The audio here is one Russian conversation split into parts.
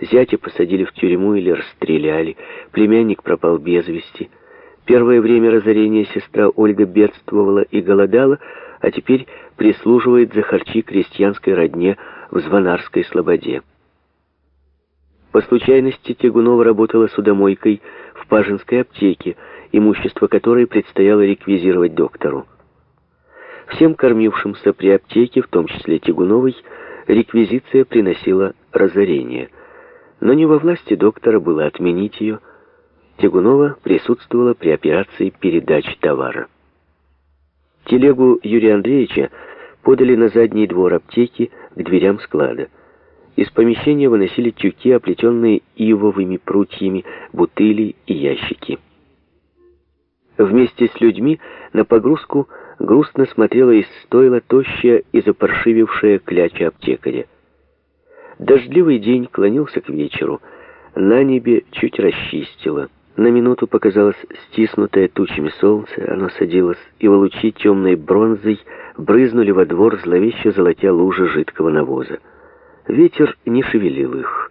Зятя посадили в тюрьму или расстреляли, племянник пропал без вести. Первое время разорения сестра Ольга бедствовала и голодала, а теперь прислуживает за харчи крестьянской родне в Звонарской слободе. По случайности Тягунова работала судомойкой в Пажинской аптеке, имущество которой предстояло реквизировать доктору. Всем кормившимся при аптеке, в том числе Тягуновой, реквизиция приносила разорение. Но не во власти доктора было отменить ее. Тягунова присутствовала при операции передачи товара. Телегу Юрия Андреевича подали на задний двор аптеки к дверям склада. Из помещения выносили тюки, оплетенные ивовыми прутьями, бутыли и ящики. Вместе с людьми на погрузку грустно смотрела из стойла тощая и запаршивившая кляча аптекаря. Дождливый день клонился к вечеру. На небе чуть расчистило. На минуту показалось стиснутое тучами солнце, оно садилось, и в лучи темной бронзой брызнули во двор зловеще золотя лужи жидкого навоза. Ветер не шевелил их.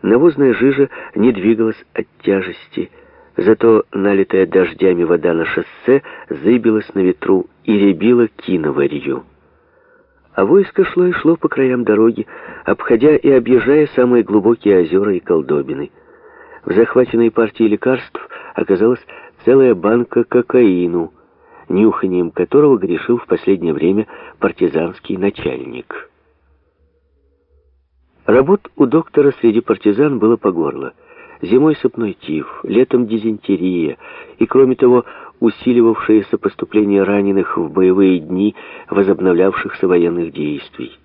Навозная жижа не двигалась от тяжести, зато налитая дождями вода на шоссе зыбилась на ветру и рябила киноварью. А войско шло и шло по краям дороги, обходя и объезжая самые глубокие озера и колдобины. В захваченной партии лекарств оказалась целая банка кокаину, нюханием которого грешил в последнее время партизанский начальник. Работ у доктора среди партизан было по горло. Зимой сыпной тиф, летом дизентерия, и, кроме того, усиливавшееся поступление раненых в боевые дни возобновлявшихся военных действий.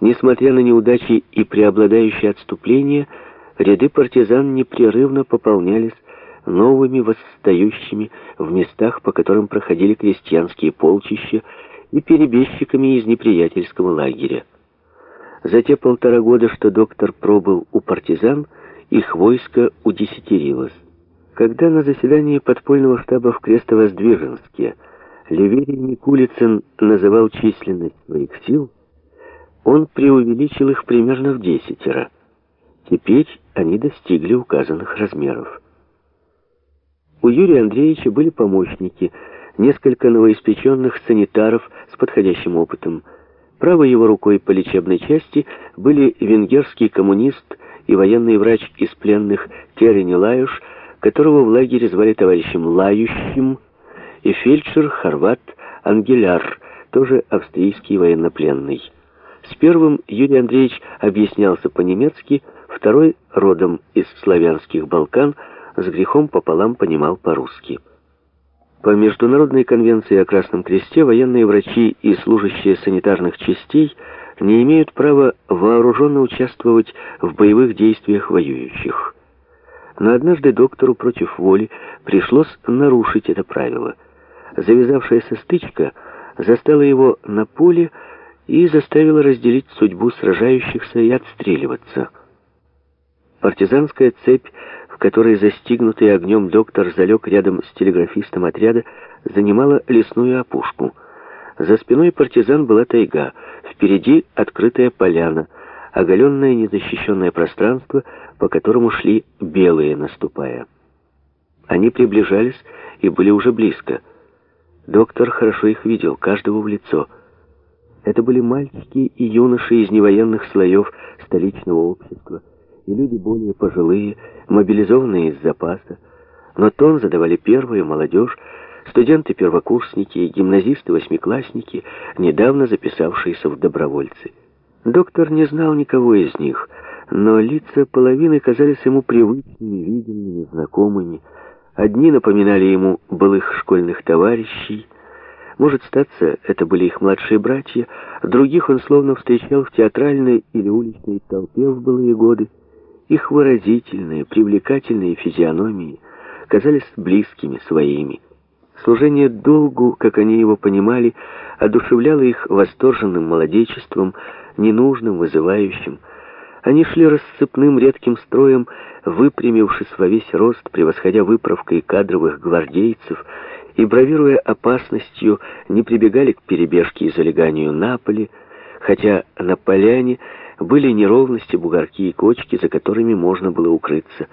Несмотря на неудачи и преобладающее отступление, ряды партизан непрерывно пополнялись новыми восстающими в местах, по которым проходили крестьянские полчища и перебежчиками из неприятельского лагеря. За те полтора года, что доктор пробыл у партизан, их войско удесятерилось. Когда на заседании подпольного штаба в Крестовоздвиженске Леверий Никулицын называл численность своих сил, он преувеличил их примерно в десятеро. Теперь они достигли указанных размеров. У Юрия Андреевича были помощники, несколько новоиспеченных санитаров с подходящим опытом – Правой его рукой по лечебной части были венгерский коммунист и военный врач из пленных Терени Лаюш, которого в лагере звали товарищем Лающим, и фельдшер хорват Ангеляр, тоже австрийский военнопленный. С первым Юрий Андреевич объяснялся по-немецки, второй, родом из славянских Балкан, с грехом пополам понимал по-русски. По Международной конвенции о Красном Кресте военные врачи и служащие санитарных частей не имеют права вооруженно участвовать в боевых действиях воюющих. Но однажды доктору против воли пришлось нарушить это правило. Завязавшаяся стычка застала его на поле и заставила разделить судьбу сражающихся и отстреливаться. Партизанская цепь которой застигнутый огнем доктор залег рядом с телеграфистом отряда, занимала лесную опушку. За спиной партизан была тайга, впереди открытая поляна, оголенное незащищенное пространство, по которому шли белые, наступая. Они приближались и были уже близко. Доктор хорошо их видел, каждого в лицо. Это были мальчики и юноши из невоенных слоев столичного общества, и люди более пожилые, мобилизованные из запаса. Но тон задавали первые, молодежь, студенты-первокурсники, гимназисты-восьмиклассники, недавно записавшиеся в добровольцы. Доктор не знал никого из них, но лица половины казались ему привычными, виденными, знакомыми. Одни напоминали ему былых школьных товарищей, может, статься, это были их младшие братья, других он словно встречал в театральной или уличной толпе в былые годы. Их выразительные, привлекательные физиономии казались близкими, своими. Служение долгу, как они его понимали, одушевляло их восторженным молодечеством, ненужным, вызывающим. Они шли рассыпным редким строем, выпрямившись во весь рост, превосходя выправкой кадровых гвардейцев, и, бравируя опасностью, не прибегали к перебежке и залеганию на поле, хотя на поляне Были неровности, бугорки и кочки, за которыми можно было укрыться.